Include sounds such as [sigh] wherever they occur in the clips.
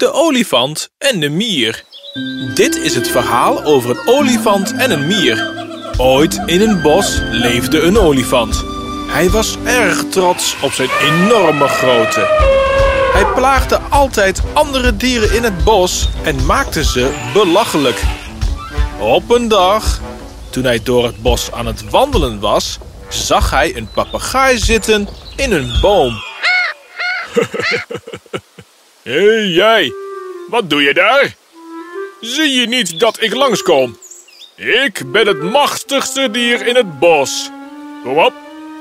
De olifant en de mier. Dit is het verhaal over een olifant en een mier. Ooit in een bos leefde een olifant. Hij was erg trots op zijn enorme grootte. Hij plaagde altijd andere dieren in het bos en maakte ze belachelijk. Op een dag, toen hij door het bos aan het wandelen was, zag hij een papegaai zitten in een boom. [laughs] Hé hey, jij, wat doe je daar? Zie je niet dat ik langskom? Ik ben het machtigste dier in het bos. Kom op,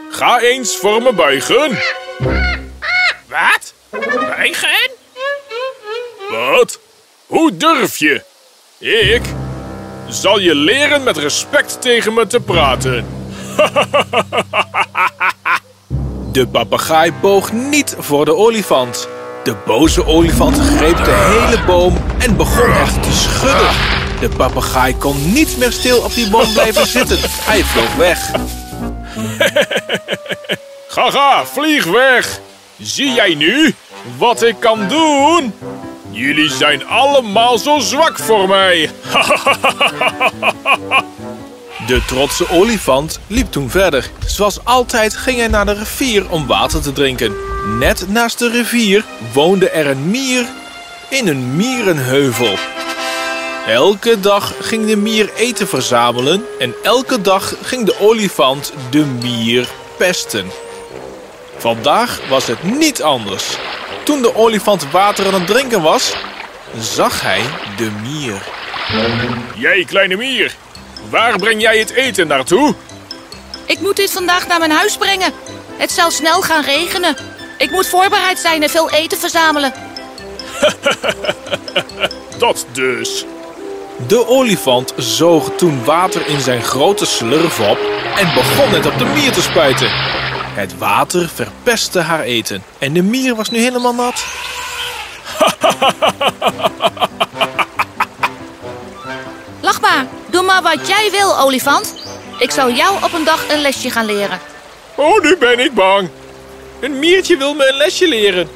ga eens voor me buigen. Wat? Buigen? Wat? Hoe durf je? Ik zal je leren met respect tegen me te praten. [laughs] De papegaai boog niet voor de olifant. De boze olifant greep de hele boom en begon echt te schudden. De papegaai kon niet meer stil op die boom blijven zitten. Hij vloog weg. [laughs] ga, ga, vlieg weg. Zie jij nu wat ik kan doen? Jullie zijn allemaal zo zwak voor mij. [laughs] De trotse olifant liep toen verder. Zoals altijd ging hij naar de rivier om water te drinken. Net naast de rivier woonde er een mier in een mierenheuvel. Elke dag ging de mier eten verzamelen en elke dag ging de olifant de mier pesten. Vandaag was het niet anders. Toen de olifant water aan het drinken was, zag hij de mier. Jij kleine mier, waar breng jij het eten naartoe? Ik moet dit vandaag naar mijn huis brengen. Het zal snel gaan regenen. Ik moet voorbereid zijn en veel eten verzamelen. [laughs] Dat dus. De olifant zoog toen water in zijn grote slurf op en begon het op de mier te spuiten. Het water verpestte haar eten en de mier was nu helemaal nat. [laughs] Lach maar, doe maar wat jij wil, olifant. Ik zal jou op een dag een lesje gaan leren. Oh, nu ben ik bang. Een miertje wil me een lesje leren.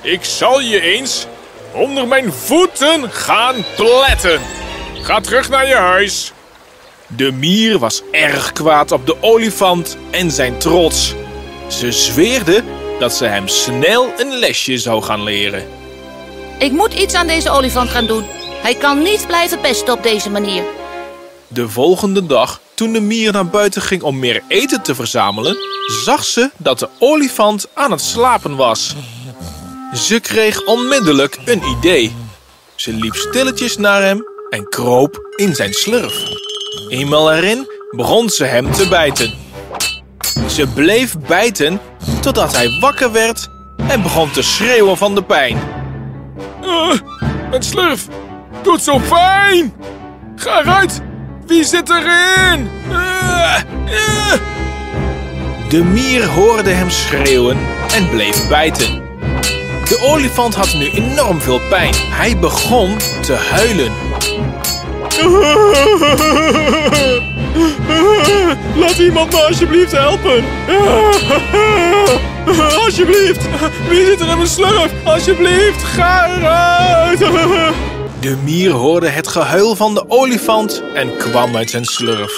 Ik zal je eens onder mijn voeten gaan pletten. Ga terug naar je huis. De mier was erg kwaad op de olifant en zijn trots. Ze zweerde dat ze hem snel een lesje zou gaan leren. Ik moet iets aan deze olifant gaan doen. Hij kan niet blijven pesten op deze manier. De volgende dag, toen de mier naar buiten ging om meer eten te verzamelen, zag ze dat de olifant aan het slapen was. Ze kreeg onmiddellijk een idee. Ze liep stilletjes naar hem en kroop in zijn slurf. Eenmaal erin begon ze hem te bijten. Ze bleef bijten totdat hij wakker werd en begon te schreeuwen van de pijn. Uh, mijn slurf doet zo pijn! Ga eruit! Wie zit erin? Uh, uh. De mier hoorde hem schreeuwen en bleef bijten. De olifant had nu enorm veel pijn. Hij begon te huilen. Laat iemand me alsjeblieft helpen. Alsjeblieft. Wie zit er in mijn slurf? Alsjeblieft, ga eruit. De mier hoorde het gehuil van de olifant en kwam uit zijn slurf.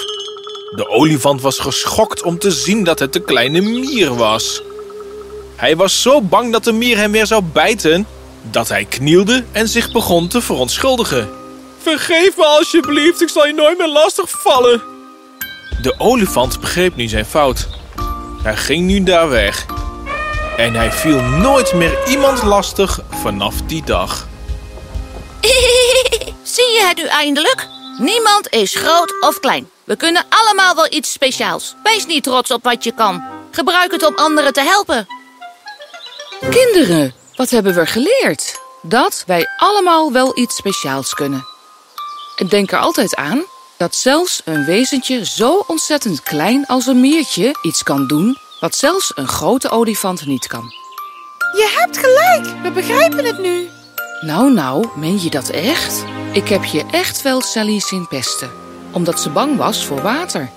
De olifant was geschokt om te zien dat het de kleine mier was. Hij was zo bang dat de mier hem weer zou bijten, dat hij knielde en zich begon te verontschuldigen. Vergeef me alsjeblieft, ik zal je nooit meer lastig vallen. De olifant begreep nu zijn fout. Hij ging nu daar weg. En hij viel nooit meer iemand lastig vanaf die dag. Zie je het nu eindelijk? Niemand is groot of klein. We kunnen allemaal wel iets speciaals. Wees niet trots op wat je kan. Gebruik het om anderen te helpen. Kinderen, wat hebben we geleerd? Dat wij allemaal wel iets speciaals kunnen. En denk er altijd aan dat zelfs een wezentje zo ontzettend klein als een miertje iets kan doen wat zelfs een grote olifant niet kan. Je hebt gelijk, we begrijpen het nu. Nou, nou, meen je dat echt? Ik heb je echt wel Sally zien pesten, omdat ze bang was voor water.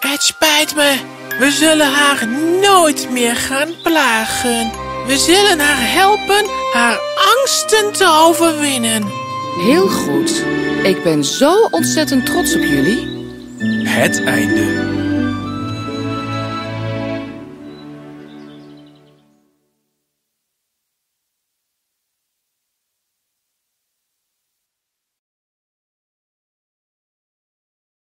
Het spijt me. We zullen haar nooit meer gaan plagen. We zullen haar helpen haar angsten te overwinnen. Heel goed. Ik ben zo ontzettend trots op jullie. Het einde.